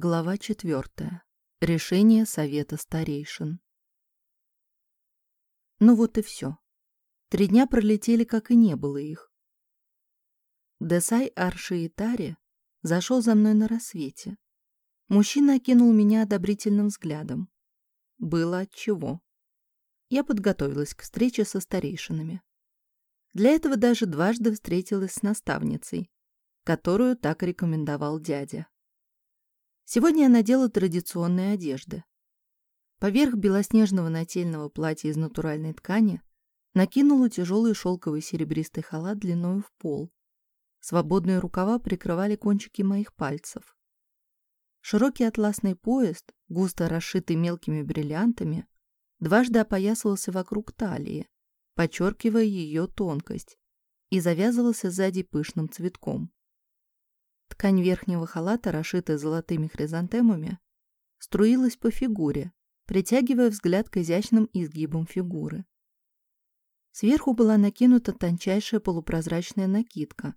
Глава четвертая. Решение Совета Старейшин. Ну вот и все. Три дня пролетели, как и не было их. Десай Аршиитари зашел за мной на рассвете. Мужчина окинул меня одобрительным взглядом. Было отчего. Я подготовилась к встрече со старейшинами. Для этого даже дважды встретилась с наставницей, которую так рекомендовал дядя. Сегодня я надела традиционные одежды. Поверх белоснежного нательного платья из натуральной ткани накинула тяжелый шелковый серебристый халат длиною в пол. Свободные рукава прикрывали кончики моих пальцев. Широкий атласный пояс, густо расшитый мелкими бриллиантами, дважды опоясывался вокруг талии, подчеркивая ее тонкость, и завязывался сзади пышным цветком. Ткань верхнего халата, расшитая золотыми хризантемами, струилась по фигуре, притягивая взгляд к изящным изгибам фигуры. Сверху была накинута тончайшая полупрозрачная накидка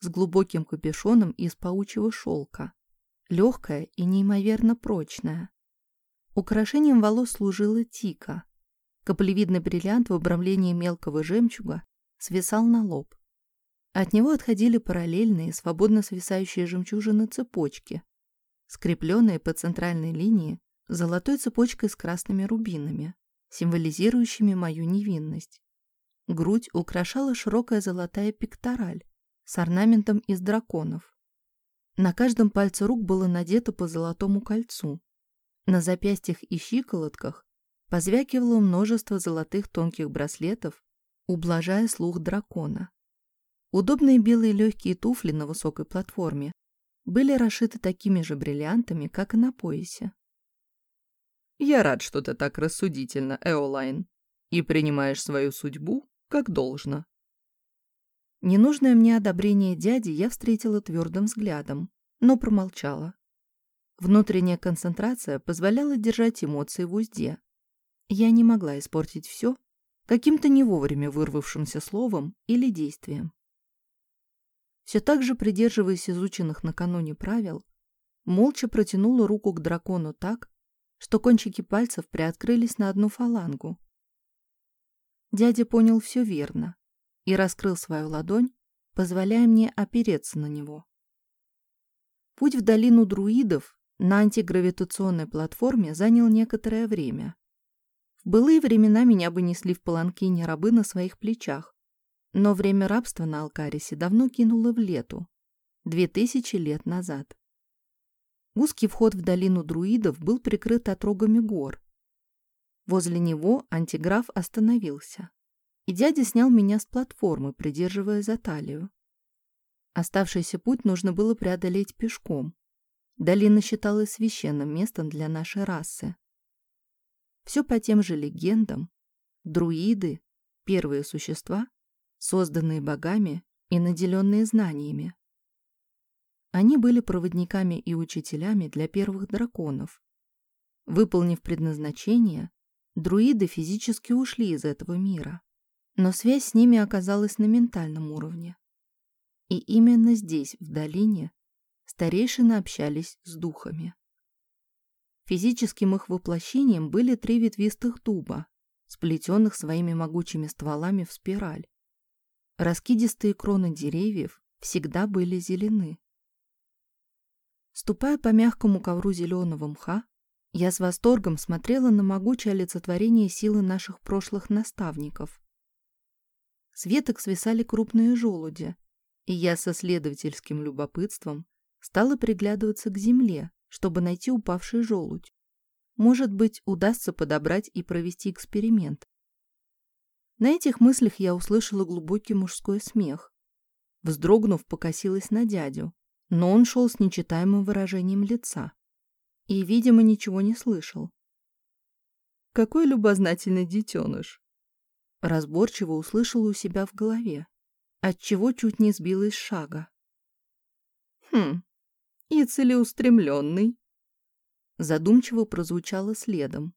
с глубоким капюшоном из паучьего шелка, легкая и неимоверно прочная. Украшением волос служила тика. Каплевидный бриллиант в обрамлении мелкого жемчуга свисал на лоб. От него отходили параллельные, свободно свисающие жемчужины цепочки, скрепленные по центральной линии золотой цепочкой с красными рубинами, символизирующими мою невинность. Грудь украшала широкая золотая пектораль с орнаментом из драконов. На каждом пальце рук было надето по золотому кольцу. На запястьях и щиколотках позвякивало множество золотых тонких браслетов, ублажая слух дракона. Удобные белые легкие туфли на высокой платформе были расшиты такими же бриллиантами, как и на поясе. «Я рад, что ты так рассудительна, Эолайн, и принимаешь свою судьбу как должно». Ненужное мне одобрение дяди я встретила твердым взглядом, но промолчала. Внутренняя концентрация позволяла держать эмоции в узде. Я не могла испортить все каким-то не вовремя вырвавшимся словом или действием. Все так же придерживаясь изученных накануне правил, молча протянула руку к дракону так, что кончики пальцев приоткрылись на одну фалангу. Дядя понял все верно и раскрыл свою ладонь, позволяя мне опереться на него. Путь в долину друидов на антигравитационной платформе занял некоторое время. В былые времена меня бы несли в паланкине рабы на своих плечах, но время рабства на Алкарисе давно кинуло в лету, две тысячи лет назад. Узкий вход в долину друидов был прикрыт отрогами гор. Возле него антиграф остановился, и дядя снял меня с платформы, придерживая за талию. Оставшийся путь нужно было преодолеть пешком. Долина считалась священным местом для нашей расы. Все по тем же легендам. Друиды, первые существа, созданные богами и наделенные знаниями. Они были проводниками и учителями для первых драконов. Выполнив предназначение, друиды физически ушли из этого мира, но связь с ними оказалась на ментальном уровне. И именно здесь, в долине, старейшины общались с духами. Физическим их воплощением были три ветвистых дуба, сплетенных своими могучими стволами в спираль. Раскидистые кроны деревьев всегда были зелены. Ступая по мягкому ковру зеленого мха, я с восторгом смотрела на могучее олицетворение силы наших прошлых наставников. С веток свисали крупные желуди, и я со следовательским любопытством стала приглядываться к земле, чтобы найти упавший желудь. Может быть, удастся подобрать и провести эксперимент. На этих мыслях я услышала глубокий мужской смех. Вздрогнув, покосилась на дядю, но он шел с нечитаемым выражением лица и, видимо, ничего не слышал. «Какой любознательный детеныш!» Разборчиво услышала у себя в голове, отчего чуть не сбилась с шага. «Хм, и целеустремленный!» Задумчиво прозвучало следом.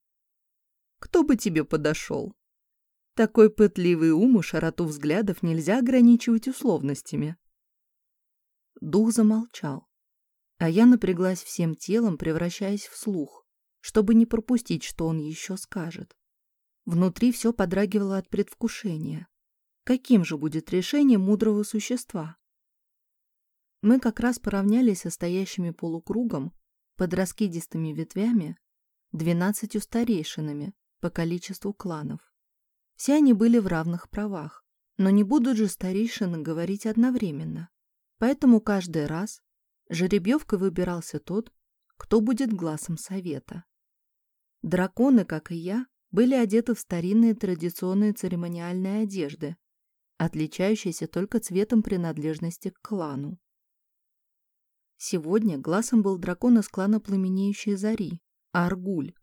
«Кто бы тебе подошел?» Такой пытливый ум и широту взглядов нельзя ограничивать условностями. Дух замолчал. А я напряглась всем телом, превращаясь в слух, чтобы не пропустить, что он еще скажет. Внутри все подрагивало от предвкушения. Каким же будет решение мудрого существа? Мы как раз поравнялись со стоящими полукругом под раскидистыми ветвями двенадцатью старейшинами по количеству кланов. Все они были в равных правах, но не будут же старейшины говорить одновременно. Поэтому каждый раз жеребьевкой выбирался тот, кто будет глазом совета. Драконы, как и я, были одеты в старинные традиционные церемониальные одежды, отличающиеся только цветом принадлежности к клану. Сегодня глазом был дракон из клана Пламенеющей Зари, Аргуль.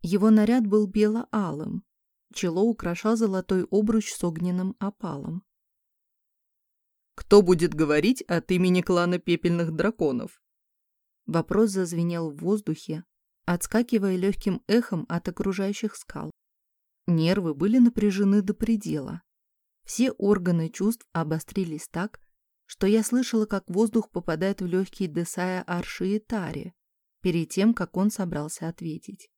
Его наряд был бело-алым, чело украшал золотой обруч с огненным опалом. «Кто будет говорить от имени клана пепельных драконов?» Вопрос зазвенел в воздухе, отскакивая легким эхом от окружающих скал. Нервы были напряжены до предела. Все органы чувств обострились так, что я слышала, как воздух попадает в легкие Десая Арши и Тари, перед тем, как он собрался ответить.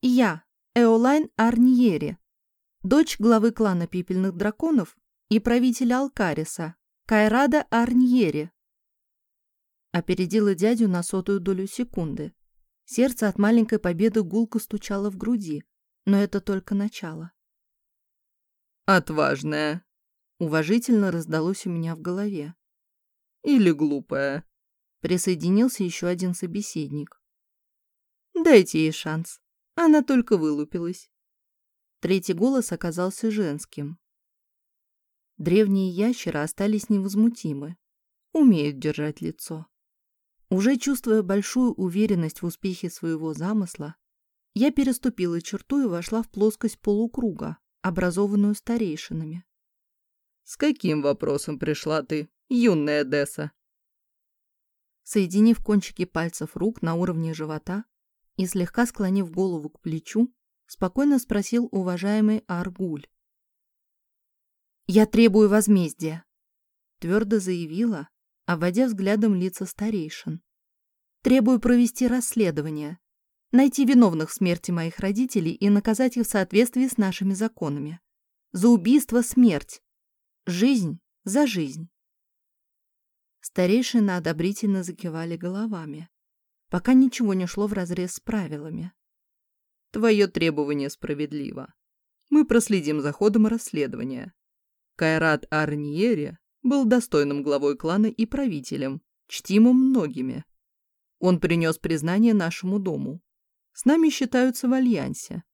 «Я, Эолайн Арниери, дочь главы клана Пепельных Драконов и правителя Алкариса, Кайрада Арниери». Опередила дядю на сотую долю секунды. Сердце от маленькой победы гулко стучало в груди, но это только начало. «Отважная», Уважительно раздалось у меня в голове. «Или глупая?» Присоединился еще один собеседник. «Дайте ей шанс. Она только вылупилась». Третий голос оказался женским. Древние ящеры остались невозмутимы. Умеют держать лицо. Уже чувствуя большую уверенность в успехе своего замысла, я переступила черту и вошла в плоскость полукруга, образованную старейшинами. «С каким вопросом пришла ты, юная Десса?» Соединив кончики пальцев рук на уровне живота и слегка склонив голову к плечу, спокойно спросил уважаемый Аргуль. «Я требую возмездия», — твердо заявила, обводя взглядом лица старейшин. «Требую провести расследование, найти виновных в смерти моих родителей и наказать их в соответствии с нашими законами. За убийство — смерть, Жизнь за жизнь. Старейшины одобрительно закивали головами, пока ничего не шло вразрез с правилами. Твое требование справедливо. Мы проследим за ходом расследования. Кайрат Арниери был достойным главой клана и правителем, чтимым многими. Он принес признание нашему дому. С нами считаются в альянсе.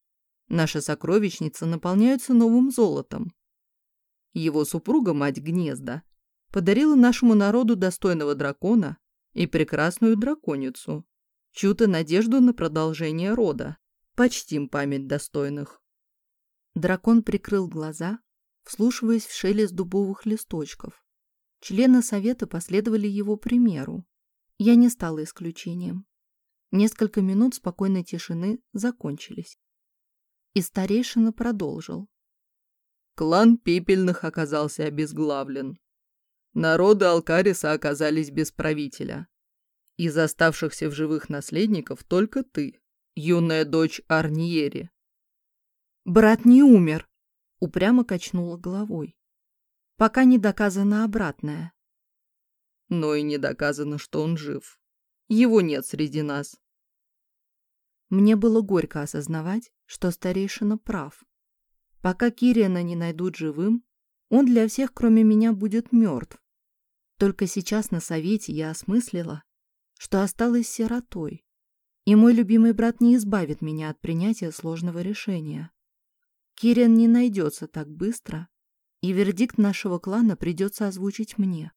Наши сокровищницы наполняются новым золотом, его супруга, мать гнезда, подарила нашему народу достойного дракона и прекрасную драконицу, чью-то надежду на продолжение рода. Почтим память достойных. Дракон прикрыл глаза, вслушиваясь в шелест дубовых листочков. Члены совета последовали его примеру. Я не стала исключением. Несколько минут спокойной тишины закончились. И старейшина продолжил. Клан Пепельных оказался обезглавлен. Народы Алкариса оказались без правителя. Из оставшихся в живых наследников только ты, юная дочь Арниери. «Брат не умер», — упрямо качнула головой. «Пока не доказано обратное». Но и не доказано, что он жив. Его нет среди нас. Мне было горько осознавать, что старейшина прав. Пока Кириана не найдут живым, он для всех, кроме меня, будет мертв. Только сейчас на совете я осмыслила, что осталась сиротой, и мой любимый брат не избавит меня от принятия сложного решения. Кириан не найдется так быстро, и вердикт нашего клана придется озвучить мне.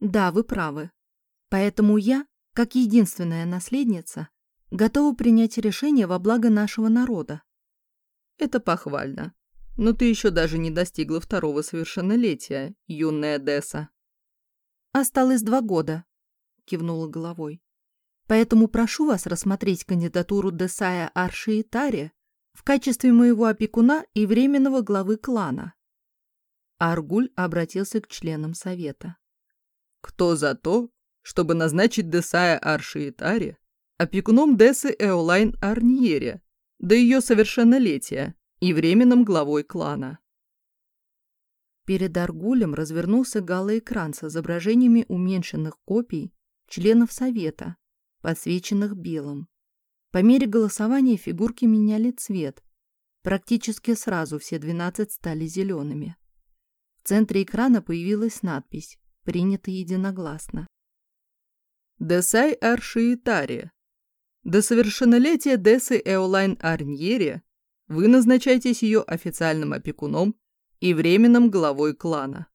Да, вы правы. Поэтому я, как единственная наследница, готова принять решение во благо нашего народа. Это похвально. Но ты еще даже не достигла второго совершеннолетия, юная Десса. Осталось два года, кивнула головой. Поэтому прошу вас рассмотреть кандидатуру Десая Арши Тари в качестве моего опекуна и временного главы клана. Аргуль обратился к членам совета. Кто за то, чтобы назначить Десая Аршиитари опекуном Десы Эолайн Арниере до ее совершеннолетия и временным главой клана. Перед Аргулем развернулся галоэкран с изображениями уменьшенных копий членов Совета, подсвеченных белым. По мере голосования фигурки меняли цвет. Практически сразу все 12 стали зелеными. В центре экрана появилась надпись «Принято единогласно». Десай Аршиитари. До совершеннолетия Десы Эолайн Арньери вы назначаетесь ее официальным опекуном и временным главой клана.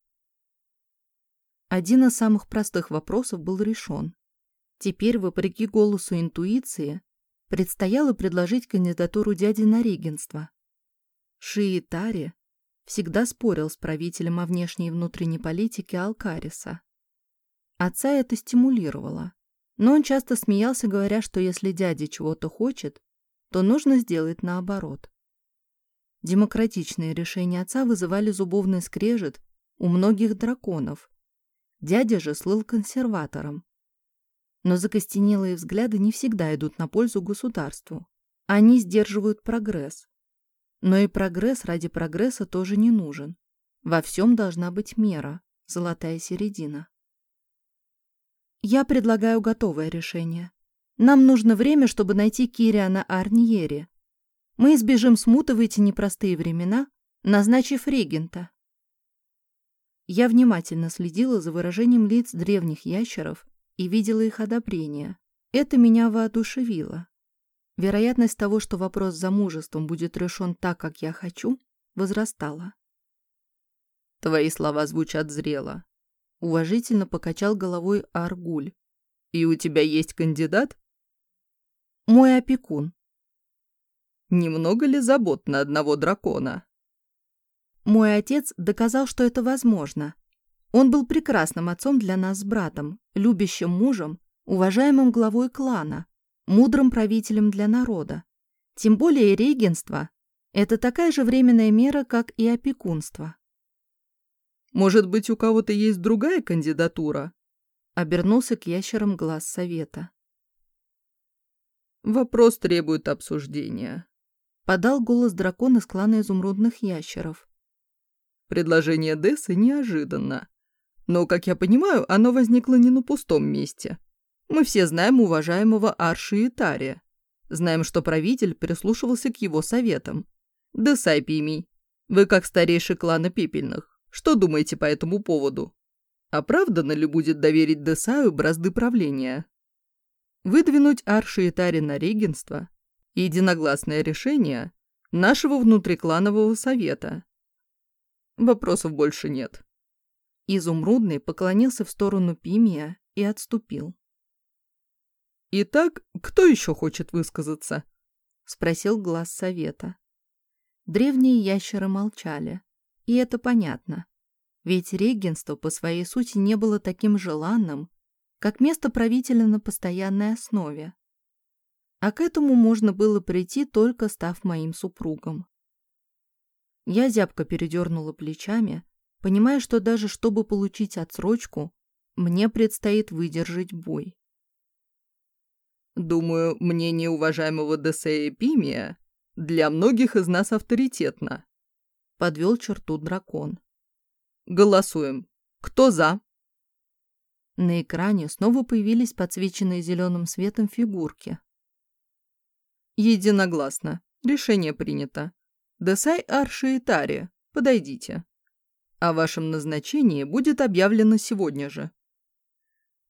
Один из самых простых вопросов был решен. Теперь, вопреки голосу интуиции, предстояло предложить кандидатуру дяди на регенство. Шиитари всегда спорил с правителем о внешней и внутренней политике Алкариса. Отца это стимулировало, но он часто смеялся, говоря, что если дядя чего-то хочет, то нужно сделать наоборот. Демократичные решения отца вызывали зубовный скрежет у многих драконов. Дядя же слыл консерватором. Но закостенелые взгляды не всегда идут на пользу государству. Они сдерживают прогресс. Но и прогресс ради прогресса тоже не нужен. Во всем должна быть мера, золотая середина. Я предлагаю готовое решение. Нам нужно время, чтобы найти Кириана Арньери, мы избежим смуты в эти непростые времена, назначив регента. Я внимательно следила за выражением лиц древних ящеров и видела их одобрение. Это меня воодушевило. Вероятность того, что вопрос с замужеством будет решен так, как я хочу, возрастала. «Твои слова звучат зрело», — уважительно покачал головой Аргуль. «И у тебя есть кандидат?» «Мой опекун», Немного ли забот на одного дракона? Мой отец доказал, что это возможно. Он был прекрасным отцом для нас с братом, любящим мужем, уважаемым главой клана, мудрым правителем для народа. Тем более регенство – это такая же временная мера, как и опекунство. «Может быть, у кого-то есть другая кандидатура?» Обернулся к ящерам глаз совета. «Вопрос требует обсуждения», подал голос дракон из клана изумрудных ящеров. Предложение Дессы неожиданно. Но, как я понимаю, оно возникло не на пустом месте. Мы все знаем уважаемого Арши и Тария. Знаем, что правитель прислушивался к его советам. Десай Пимий, вы как старейший клана Пепельных, что думаете по этому поводу? Оправданно ли будет доверить Десаю бразды правления? Выдвинуть Арши и Тари на регенство единогласное решение нашего внутрикланового совета. Вопросов больше нет. Изумрудный поклонился в сторону Пимия и отступил. «Итак, кто еще хочет высказаться?» — спросил глаз совета. Древние ящеры молчали, и это понятно. Ведь регенство по своей сути не было таким желанным, как место правителя на постоянной основе. А к этому можно было прийти, только став моим супругом. Я зябко передернула плечами, понимая, что даже чтобы получить отсрочку, мне предстоит выдержать бой. Думаю, мнение уважаемого Десея Пимия для многих из нас авторитетно. Подвел черту дракон. Голосуем. Кто за? На экране снова появились подсвеченные зеленым светом фигурки. Единогласно. Решение принято. Десай Арши и Тари, подойдите. О вашем назначении будет объявлено сегодня же.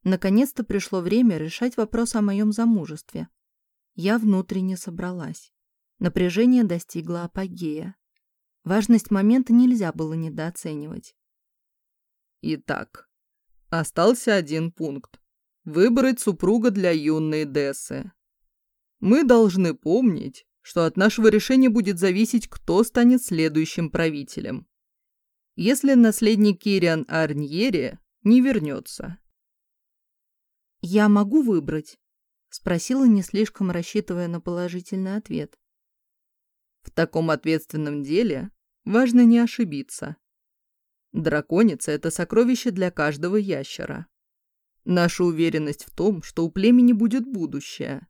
Наконец-то пришло время решать вопрос о моем замужестве. Я внутренне собралась. Напряжение достигло апогея. Важность момента нельзя было недооценивать. Итак, остался один пункт. Выбрать супруга для юной Дессы. Мы должны помнить, что от нашего решения будет зависеть, кто станет следующим правителем. Если наследник Кириан Арньери не вернется. «Я могу выбрать?» — спросила, не слишком рассчитывая на положительный ответ. «В таком ответственном деле важно не ошибиться. Драконица — это сокровище для каждого ящера. Наша уверенность в том, что у племени будет будущее.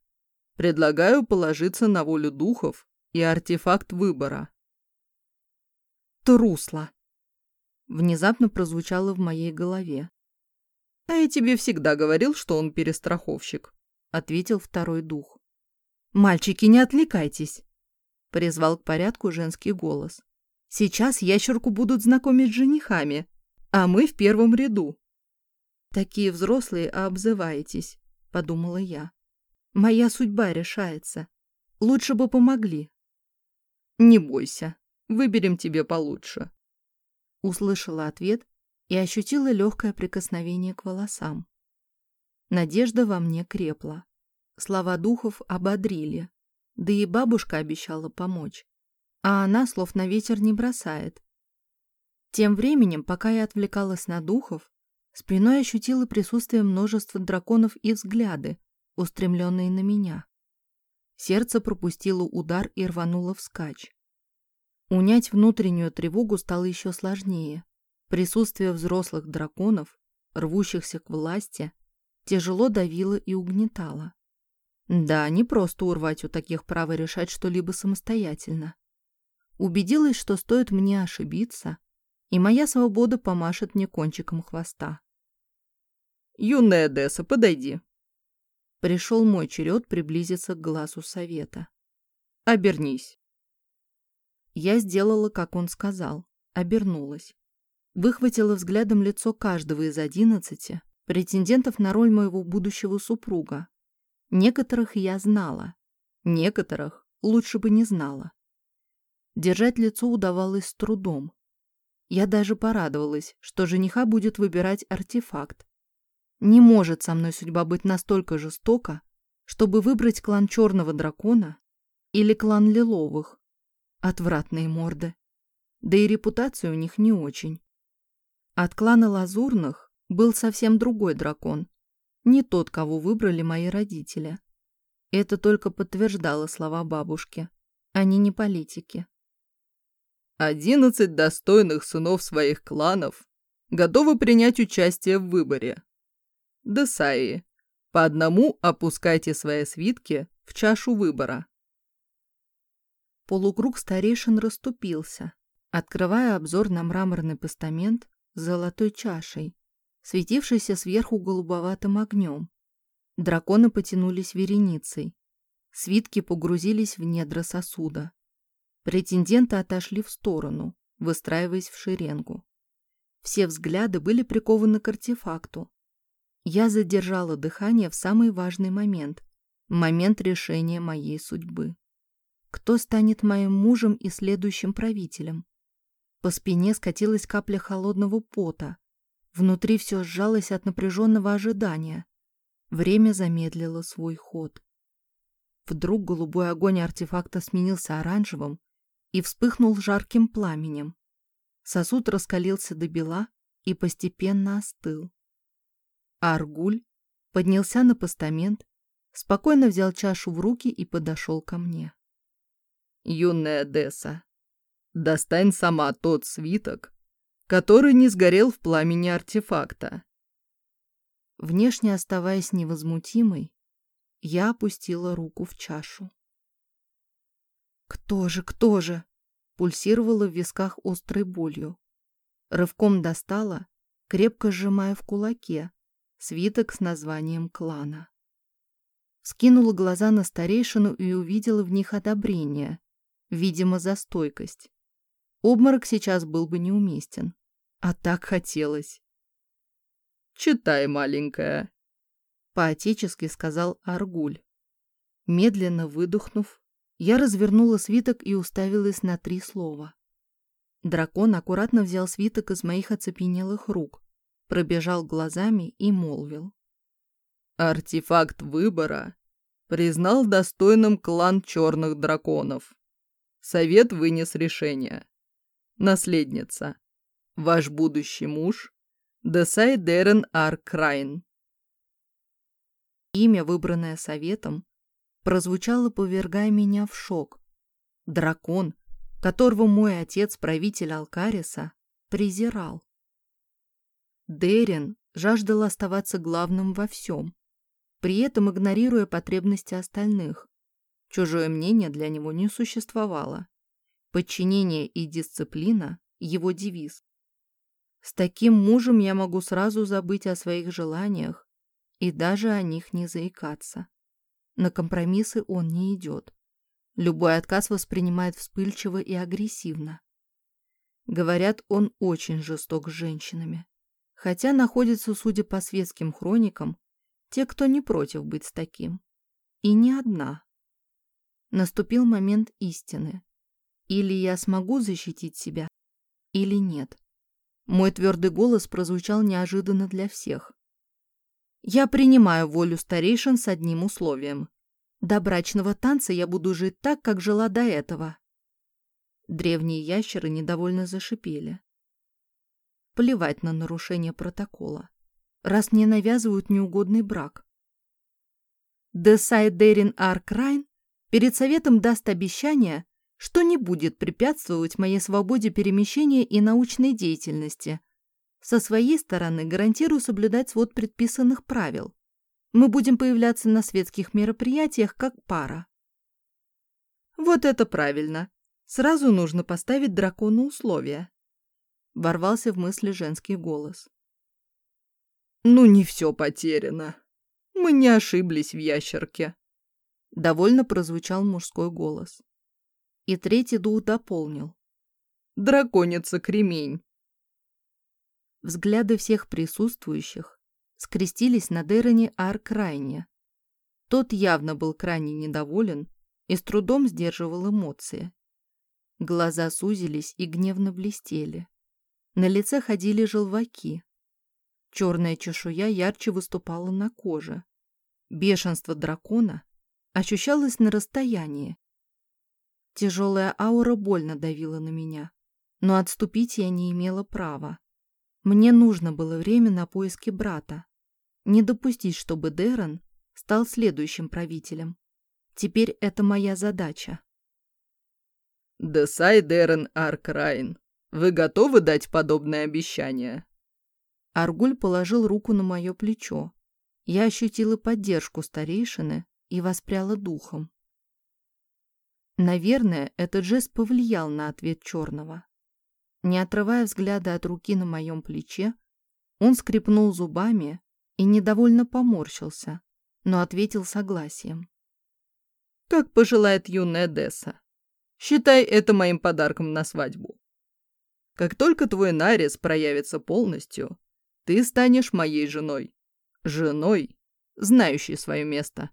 Предлагаю положиться на волю духов и артефакт выбора. Трусла. Внезапно прозвучало в моей голове. «А я тебе всегда говорил, что он перестраховщик», — ответил второй дух. «Мальчики, не отвлекайтесь», — призвал к порядку женский голос. «Сейчас ящерку будут знакомить с женихами, а мы в первом ряду». «Такие взрослые, а обзываетесь», — подумала я. «Моя судьба решается. Лучше бы помогли». «Не бойся, выберем тебе получше», — услышала ответ и ощутила легкое прикосновение к волосам. Надежда во мне крепла. Слова духов ободрили, да и бабушка обещала помочь. А она слов на ветер не бросает. Тем временем, пока я отвлекалась на духов, спиной ощутила присутствие множества драконов и взгляды, устремленные на меня. Сердце пропустило удар и рвануло вскачь. Унять внутреннюю тревогу стало еще сложнее. Присутствие взрослых драконов, рвущихся к власти, тяжело давило и угнетало. Да, не просто урвать у таких право решать что-либо самостоятельно. Убедилась, что стоит мне ошибиться, и моя свобода помашет мне кончиком хвоста. «Юная Десса, подойди!» Пришел мой черед приблизиться к глазу совета. «Обернись!» Я сделала, как он сказал, обернулась выхватила взглядом лицо каждого из одиннадцати претендентов на роль моего будущего супруга. Некоторых я знала, некоторых лучше бы не знала. Держать лицо удавалось с трудом. Я даже порадовалась, что жениха будет выбирать артефакт. Не может со мной судьба быть настолько жестока, чтобы выбрать клан Черного Дракона или клан Лиловых. Отвратные морды. Да и репутация у них не очень. От клана Лазурных был совсем другой дракон. Не тот, кого выбрали мои родители. Это только подтверждало слова бабушки. Они не политики. Одиннадцать достойных сынов своих кланов готовы принять участие в выборе. Десаи, по одному опускайте свои свитки в чашу выбора. Полукруг старейшин расступился, открывая обзор на мраморный постамент, с золотой чашей, светившейся сверху голубоватым огнем. Драконы потянулись вереницей. Свитки погрузились в недра сосуда. Претенденты отошли в сторону, выстраиваясь в шеренгу. Все взгляды были прикованы к артефакту. Я задержала дыхание в самый важный момент, момент решения моей судьбы. Кто станет моим мужем и следующим правителем? По спине скатилась капля холодного пота. Внутри все сжалось от напряженного ожидания. Время замедлило свой ход. Вдруг голубой огонь артефакта сменился оранжевым и вспыхнул жарким пламенем. Сосуд раскалился до бела и постепенно остыл. Аргуль поднялся на постамент, спокойно взял чашу в руки и подошел ко мне. «Юная Десса, Достань сама тот свиток, который не сгорел в пламени артефакта. Внешне оставаясь невозмутимой, я опустила руку в чашу. «Кто же, кто же?» пульсировала в висках острой болью. Рывком достала, крепко сжимая в кулаке, свиток с названием клана. Скинула глаза на старейшину и увидела в них одобрение, видимо, за стойкость. Обморок сейчас был бы неуместен. А так хотелось. «Читай, маленькая», — поотечески сказал Аргуль. Медленно выдохнув, я развернула свиток и уставилась на три слова. Дракон аккуратно взял свиток из моих оцепенелых рук, пробежал глазами и молвил. «Артефакт выбора признал достойным клан черных драконов. Совет вынес решение. Наследница. Ваш будущий муж Десай Дерен Ар Крайн. Имя, выбранное советом, прозвучало, повергая меня в шок. Дракон, которого мой отец, правитель Алкариса, презирал. Дерен жаждал оставаться главным во всем, при этом игнорируя потребности остальных. Чужое мнение для него не существовало. Подчинение и дисциплина – его девиз. С таким мужем я могу сразу забыть о своих желаниях и даже о них не заикаться. На компромиссы он не идет. Любой отказ воспринимает вспыльчиво и агрессивно. Говорят, он очень жесток с женщинами. Хотя находится, судя по светским хроникам, те, кто не против быть с таким. И не одна. Наступил момент истины. Или я смогу защитить себя, или нет. Мой твердый голос прозвучал неожиданно для всех. Я принимаю волю старейшин с одним условием. До брачного танца я буду жить так, как жила до этого. Древние ящеры недовольно зашипели. Плевать на нарушение протокола, раз мне навязывают неугодный брак. Десай Дерин Аркрайн перед советом даст обещание, что не будет препятствовать моей свободе перемещения и научной деятельности. Со своей стороны гарантирую соблюдать свод предписанных правил. Мы будем появляться на светских мероприятиях как пара. Вот это правильно. Сразу нужно поставить дракону условия. Ворвался в мысли женский голос. Ну не все потеряно. Мы не ошиблись в ящерке. Довольно прозвучал мужской голос и третий дух дополнил. «Драконица-кремень!» Взгляды всех присутствующих скрестились на Дероне Аркрайне. Тот явно был крайне недоволен и с трудом сдерживал эмоции. Глаза сузились и гневно блестели. На лице ходили желваки. Черная чешуя ярче выступала на коже. Бешенство дракона ощущалось на расстоянии, Тяжелая аура больно давила на меня, но отступить я не имела права. Мне нужно было время на поиски брата. Не допустить, чтобы Дэрон стал следующим правителем. Теперь это моя задача. Десай Дэрон Аркрайн, вы готовы дать подобное обещание? Аргуль положил руку на мое плечо. Я ощутила поддержку старейшины и воспряла духом. Наверное, этот жест повлиял на ответ черного. Не отрывая взгляда от руки на моем плече, он скрипнул зубами и недовольно поморщился, но ответил согласием. «Как пожелает юная Десса. Считай это моим подарком на свадьбу. Как только твой нарис проявится полностью, ты станешь моей женой. Женой, знающей свое место».